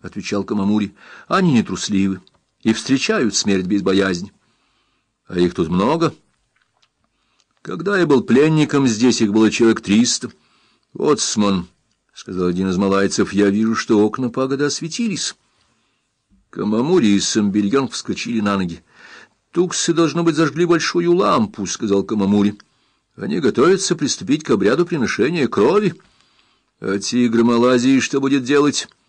— отвечал Камамури. — Они не трусливы и встречают смерть без боязни. — А их тут много? — Когда я был пленником, здесь их было человек триста. — Отсман, — сказал один из малайцев, — я вижу, что окна пагода осветились. Камамури и Самбельонг вскочили на ноги. — Туксы, должно быть, зажгли большую лампу, — сказал Камамури. — Они готовятся приступить к обряду приношения крови. — А тигр Малайзии что будет делать? ——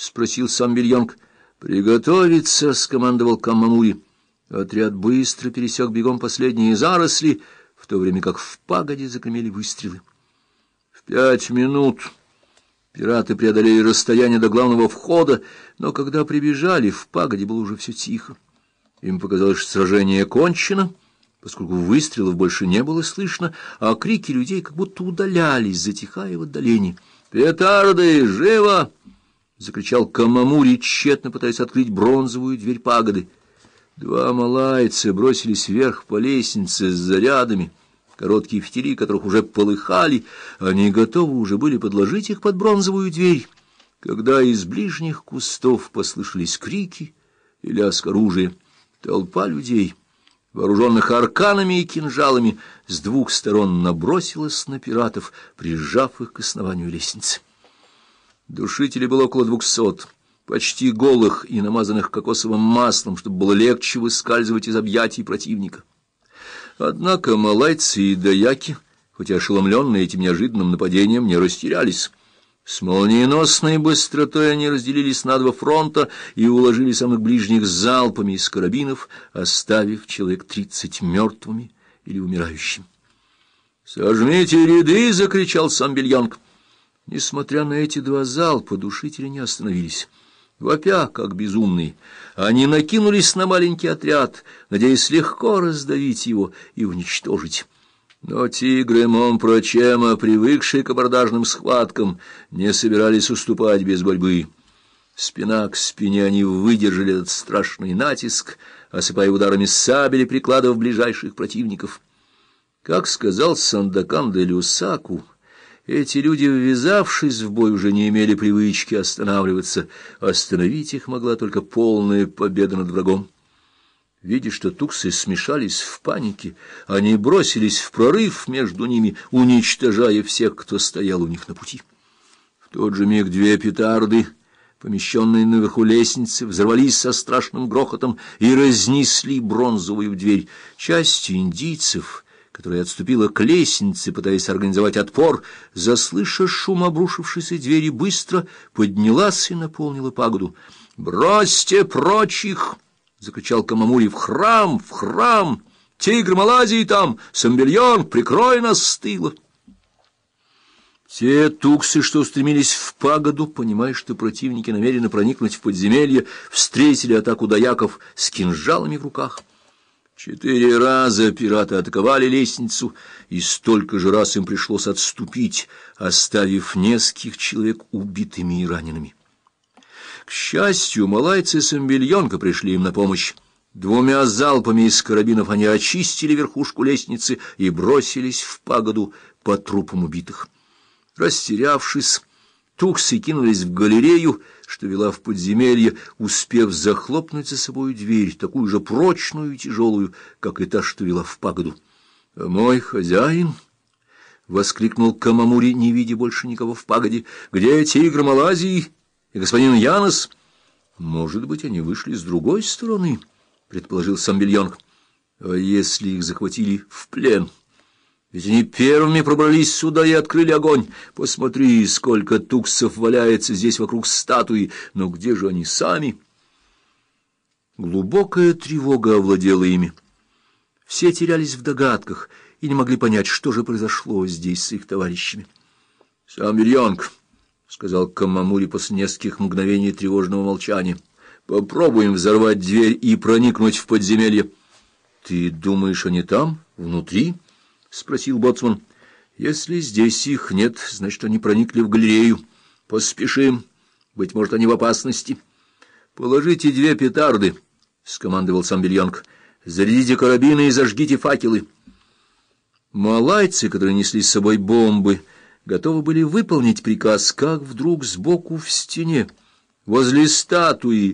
спросил сам Бельонг. «Приготовиться!» — скомандовал Каммамури. Отряд быстро пересек бегом последние заросли, в то время как в пагоде загремели выстрелы. В пять минут пираты преодолели расстояние до главного входа, но когда прибежали, в пагоде было уже все тихо. Им показалось, что сражение кончено, поскольку выстрелов больше не было слышно, а крики людей как будто удалялись, затихая в отдалении. «Петарды! Живо!» — закричал Камамури, тщетно пытаясь открыть бронзовую дверь пагоды. Два малайца бросились вверх по лестнице с зарядами, короткие фитили которых уже полыхали, они готовы уже были подложить их под бронзовую дверь, когда из ближних кустов послышались крики и лязг оружия. Толпа людей, вооруженных арканами и кинжалами, с двух сторон набросилась на пиратов, прижав их к основанию лестницы. Душителей было около двухсот, почти голых и намазанных кокосовым маслом, чтобы было легче выскальзывать из объятий противника. Однако малайцы и даяки, хоть и ошеломленные этим неожиданным нападением, не растерялись. С молниеносной быстротой они разделились на два фронта и уложили самых ближних залпами из карабинов, оставив человек тридцать мертвыми или умирающими. «Сожмите ряды!» — закричал сам Бельянг. Несмотря на эти два залпа, душители не остановились. Вопя, как безумные, они накинулись на маленький отряд, надеясь легко раздавить его и уничтожить. Но тигры Момпрочема, привыкшие к абордажным схваткам, не собирались уступать без борьбы. Спина к спине они выдержали этот страшный натиск, осыпая ударами сабели прикладов ближайших противников. Как сказал Сандакан де Люсаку, эти люди, ввязавшись в бой, уже не имели привычки останавливаться. Остановить их могла только полная победа над врагом. Видя, что туксы смешались в панике, они бросились в прорыв между ними, уничтожая всех, кто стоял у них на пути. В тот же миг две петарды, помещенные наверху лестницы, взорвались со страшным грохотом и разнесли бронзовую дверь. Часть индийцев — которая отступила к лестнице, пытаясь организовать отпор, заслышав шум обрушившейся двери, быстро поднялась и наполнила пагоду. «Бросьте прочих!» — закричал Камамури. «В храм! В храм! Тигр Малайзии там! Самбельон! Прикрой нас с тыла!» Те туксы, что устремились в пагоду, понимая, что противники намерены проникнуть в подземелье, встретили атакудаяков с кинжалами в руках. Четыре раза пираты атаковали лестницу, и столько же раз им пришлось отступить, оставив нескольких человек убитыми и ранеными. К счастью, малайцы Самбельонка пришли им на помощь. Двумя залпами из карабинов они очистили верхушку лестницы и бросились в пагоду по трупам убитых. Растерявшись, Туксы кинулись в галерею, что вела в подземелье, успев захлопнуть за собой дверь, такую же прочную и тяжелую, как и та, что вела в пагоду. — мой хозяин! — воскликнул Камамури, не видя больше никого в пагоде. — Где тигр Малайзии и господин Янос? — Может быть, они вышли с другой стороны, — предположил Самбельонг. — А если их захватили в плен? — ведь они первыми пробрались сюда и открыли огонь. Посмотри, сколько туксов валяется здесь вокруг статуи. Но где же они сами? Глубокая тревога овладела ими. Все терялись в догадках и не могли понять, что же произошло здесь с их товарищами. — Сам Вильонг, — сказал Камамури после нескольких мгновений тревожного молчания, — попробуем взорвать дверь и проникнуть в подземелье. — Ты думаешь, они там, внутри? —— спросил боцман. — Если здесь их нет, значит, они проникли в галерею. Поспешим. Быть может, они в опасности. — Положите две петарды, — скомандовал сам Бельонг. — Зарядите карабины и зажгите факелы. Малайцы, которые несли с собой бомбы, готовы были выполнить приказ, как вдруг сбоку в стене Возле статуи